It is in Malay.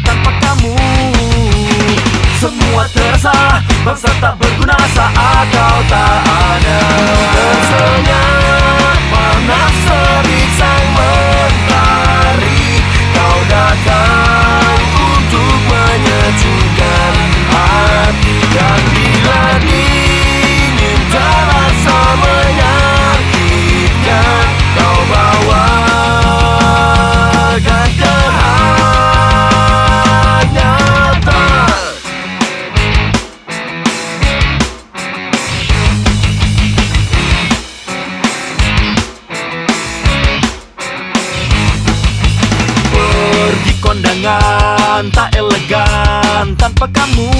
tanpa kamu. Semua terasa Bangsa tak berguna saat kau tak kondangan tak elegan tanpa kamu